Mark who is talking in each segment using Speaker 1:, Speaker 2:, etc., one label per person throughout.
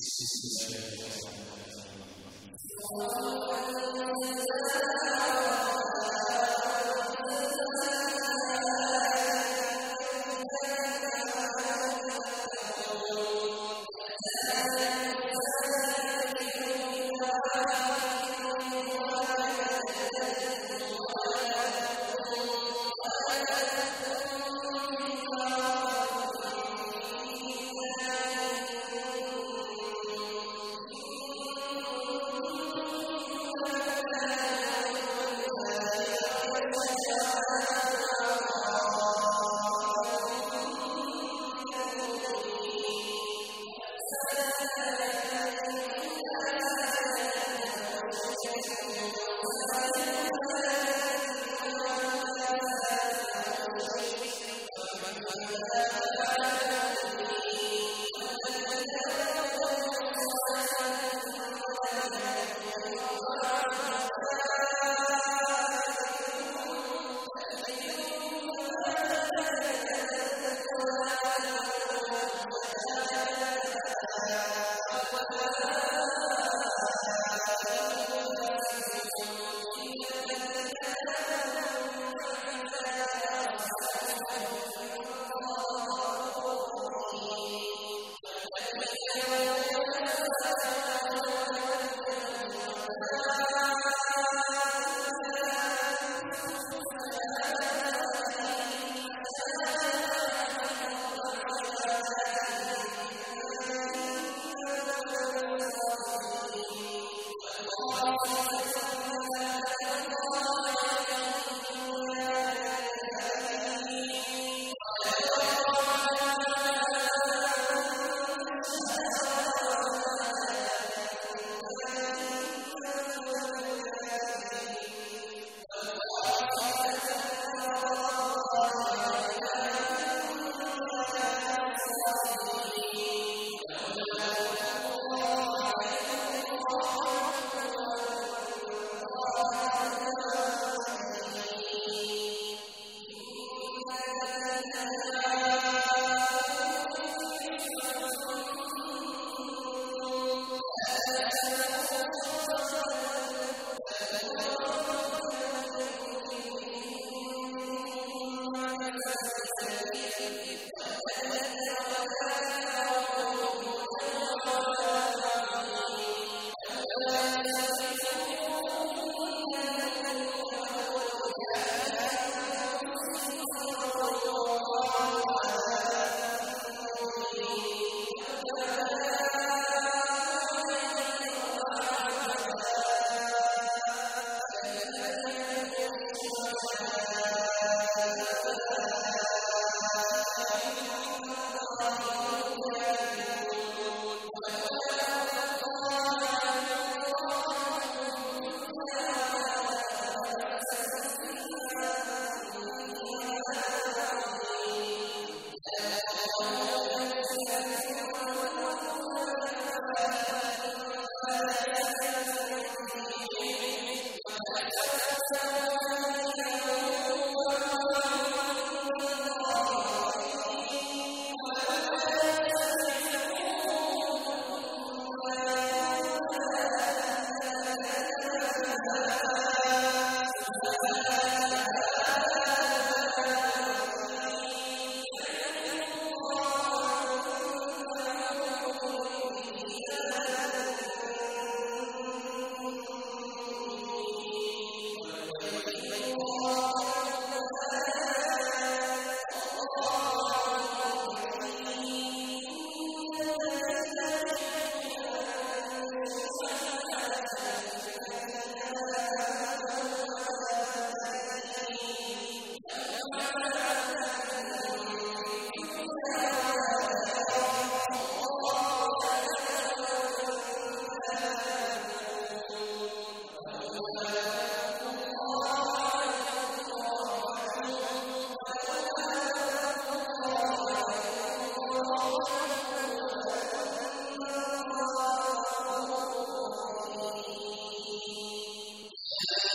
Speaker 1: Sister Sarah,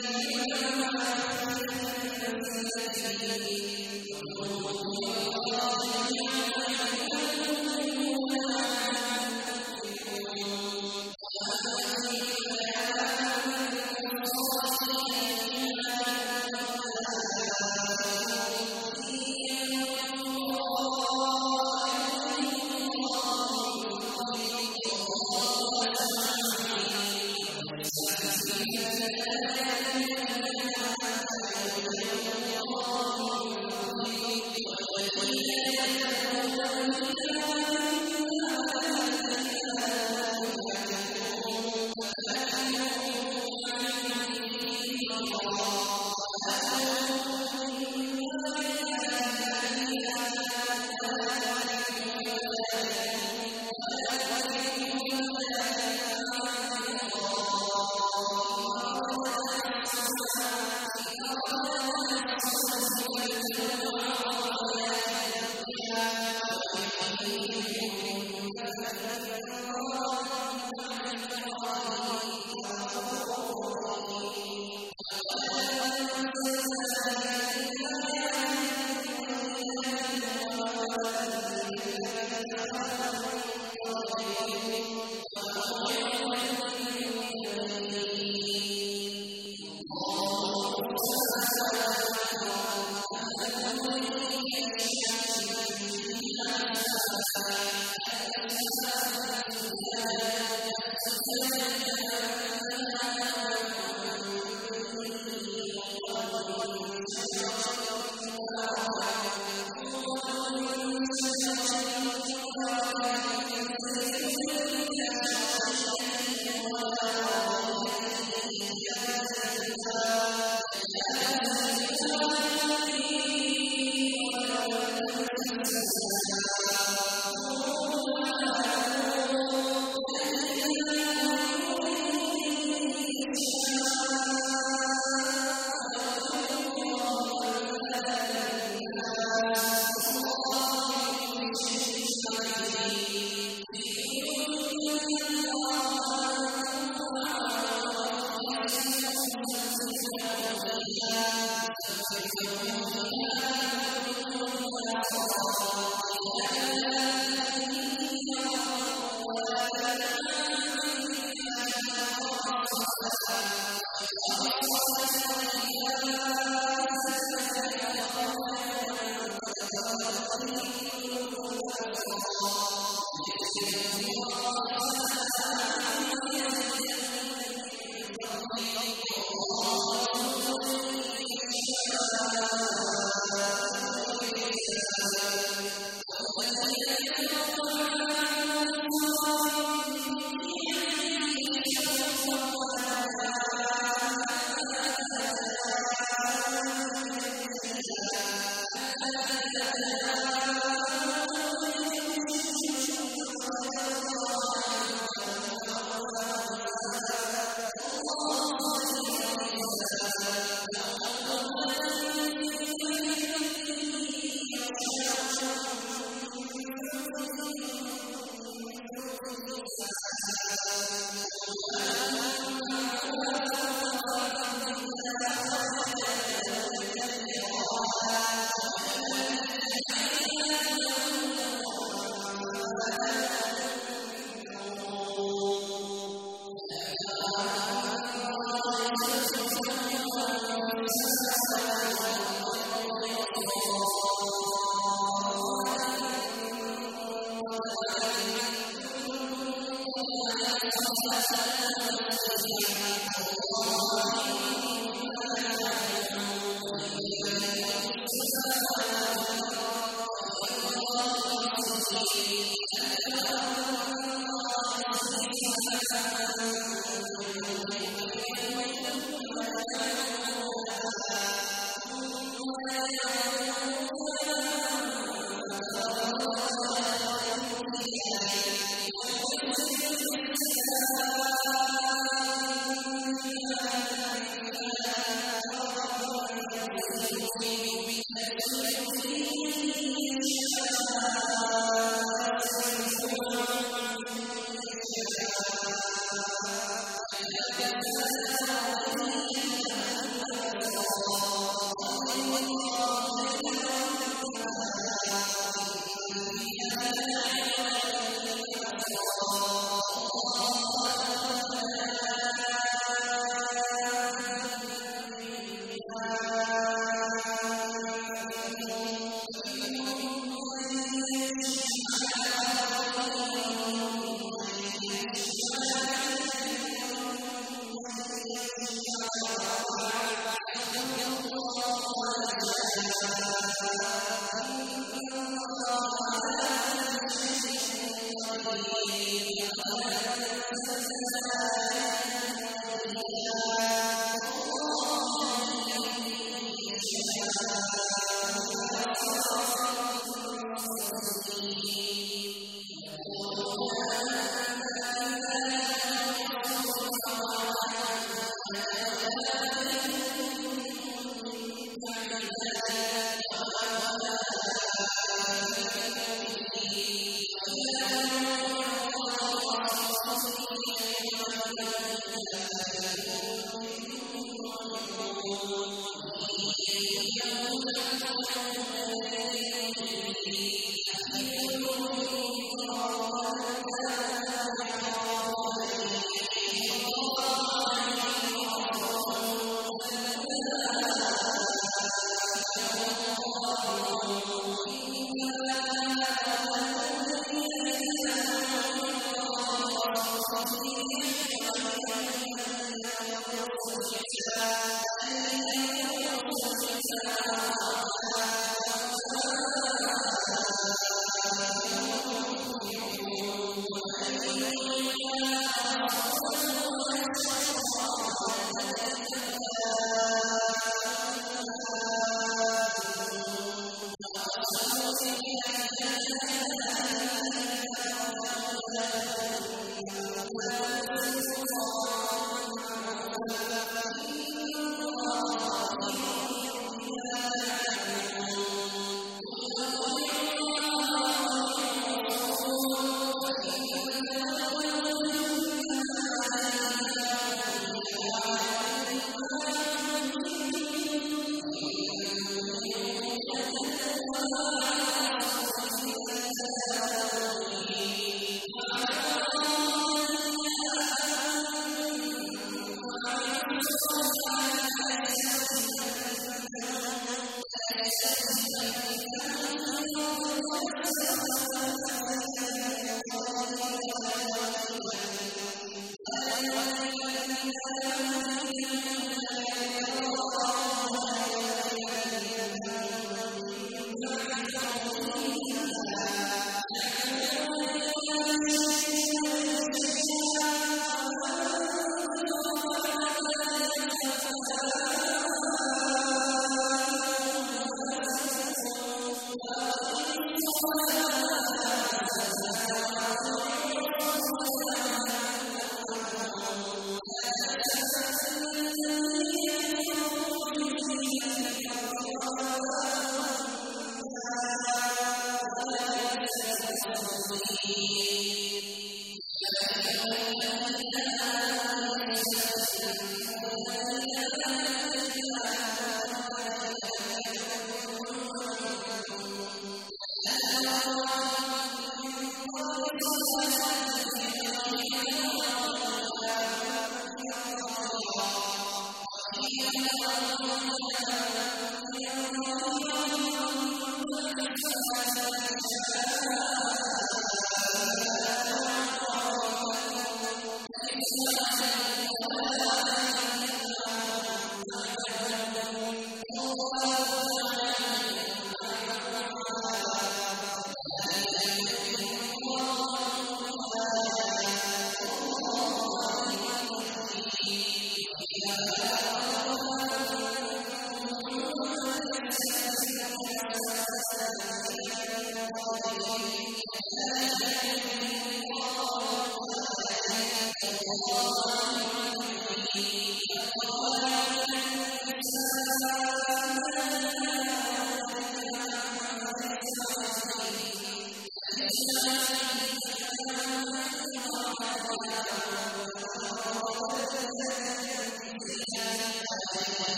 Speaker 1: Thank you. Yes, yes,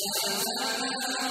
Speaker 1: なるほど。